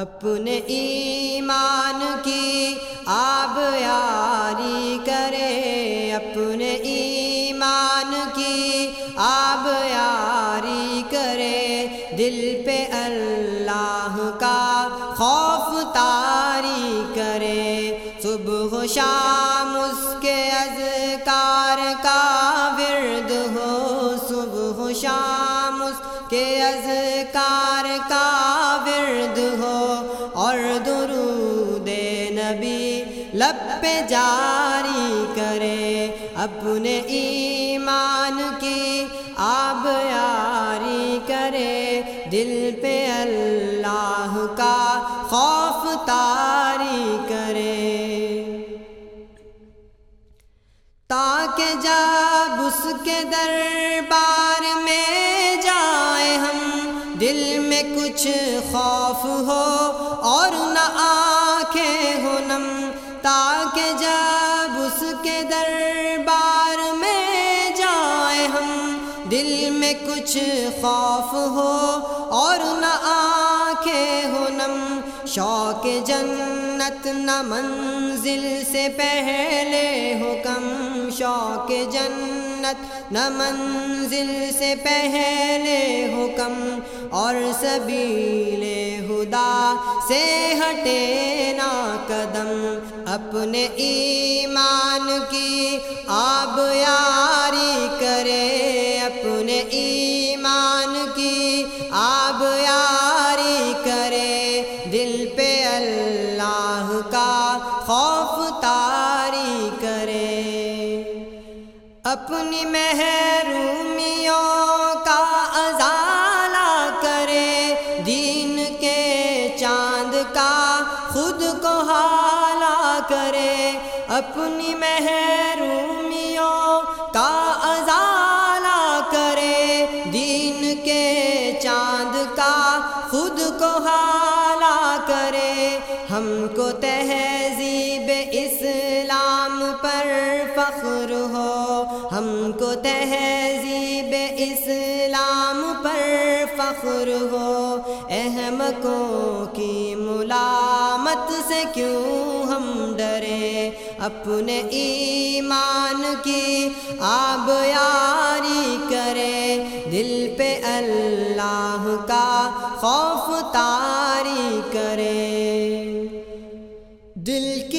اپنے ایمان کی آب یاری کرے، اپنے ایمان کی آب یاری کرے۔ دل پہ اللہ کا خوف تاری کرے۔ صبح شام اس کے اذکار کا ورد ہو۔ صبح شام اس کے اذکار کا ورد ہو اور درود نبی لب پہ جاری کرے اپنے ایمان کی آب یاری کرے دل پہ اللہ کا خوف تاری کرے تاکہ جب اس کے دربار کچھ خوف ہو اور نہ آنکھیں ہو نم تاکہ جب اس کے دربار میں جائیں ہم، دل میں کچھ خوف ہو اور نہ شوق جنت نہ منزل سے پہلے ہو کم شوق جنت نہ منزل سے پہلے ہو کم اور سبیل خدا سے ہٹے نہ قدم۔ اپنے ایمان کی آب یاری کرے، اپنے ایمان اپنی محرومیوں کا ازالہ کرے، دین کے چاند کا خود کو حالہ کرے۔ اپنی محرومیوں کا ازالہ کرے، دین کے چاند کا خود کو حالہ کرے۔ ہم کو تہذیب اسلام پر فخر ہو۔ تہذیب اسلام پر فخر ہو۔ احمقوں کی ملامت سے کیوں ہم ڈرے؟ اپنے ایمان کی آب یاری کرے۔ دل پہ اللہ کا خوف تاری کرے۔ دل کی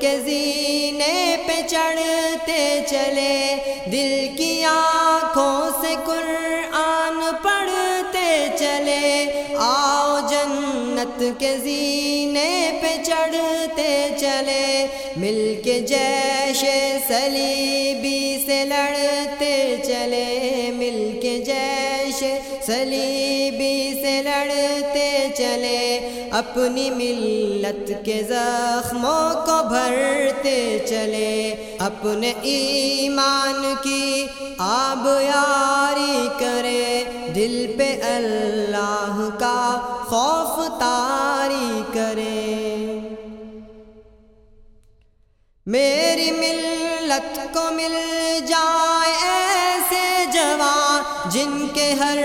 کے زینے پہ چڑھتے چلے، دل کی آنکھوں سے قرآن پڑھتے چلے۔ آؤ جنت کے زینے پہ چڑھتے چلے، مل کے جیش سلیبی سے لڑتے اپنی ملت کے زخموں کو بھرتے چلے، اپنے ایمان کی آب یاری کرے۔ دل پہ اللہ کا خوف تاری کرے۔ میری ملت کو مل جائے ایسے جوان جن کے ہر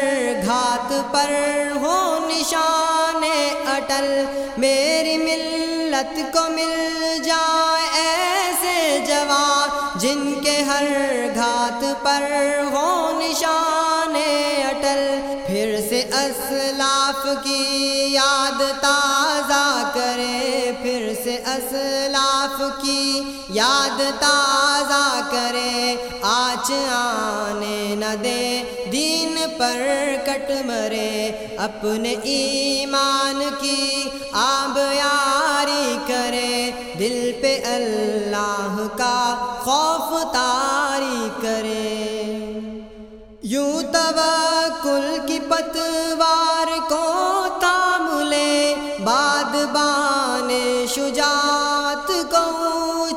گھات پر ہو نشان۔ اٹل، میری ملت کو مل جائے ایسے جوان جن کے ہر گھات پر ہو نشان اٹل۔ پھر سے اسلاف کی یاد تازہ کرے اسلاف کی یاد تازہ کرے، آج آنے نہ دے، دین پر کٹ مرے۔ اپنے ایمان کی آب یاری کرے۔ دل پہ اللہ کا خوف تاری کرے۔ یوں توکل کی پتوار کو تام لے باد بان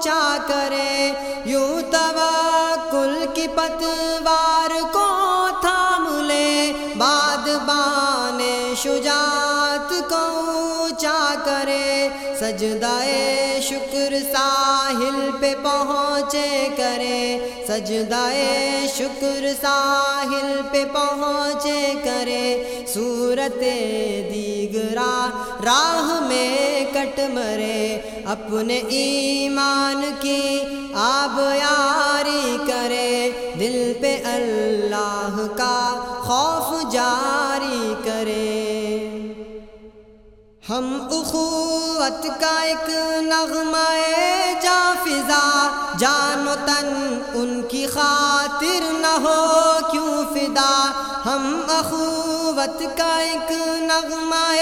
اونچا کرے، یوں توکل کی پتوار کو تھام لے۔ باد بان شجاعت کو اونچا کرے۔ سجدائے شکر ساحل پہ پہنچے کرے۔ سجدائے شکر ساحل پہ پہنچے کرے۔ صورت دیگرا راہ میں کٹ مرے، اپنے ایمان کی آب یاری کرے۔ دل پہ اللہ کا خوف جاری کرے۔ ہم اخوت کا ایک نغمہ جا فضا جان و تن ان کی خاطر نہ ہو کیوں فدا۔ ہم اخوت کا ایک نغمہ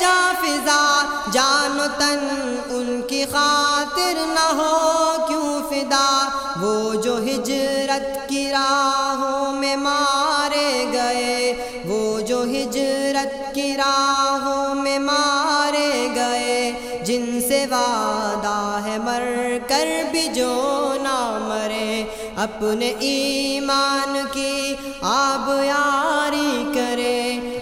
جا فضا۔ جان و تن ان کی خاطر نہ ہو کیوں فدا۔ وہ جو ہجرت کی راہوں میں مارے گئے۔ وہ جو ہجرت کی راہوں میں مارے گئے۔ جن سے وعدہ ہے مر کر بھی جو نہ مرے۔ اپنے ایمان کی آب یاری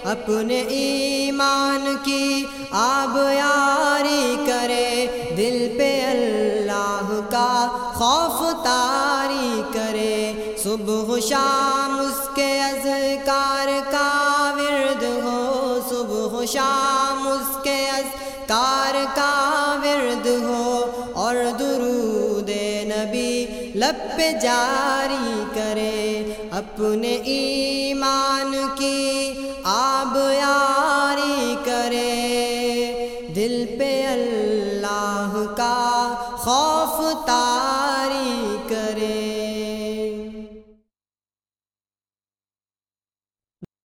اپنے ایمان کی آب یاری کرے، دل پہ اللہ کا خوف تاری کرے۔ صبح شام اس کے اذکار کا ورد ہو۔ صبح شام اس کے اذکار کا ورد ہو۔ اور درود نبی لب پہ جاری کرے۔ اپنے ایمان کی آب یاری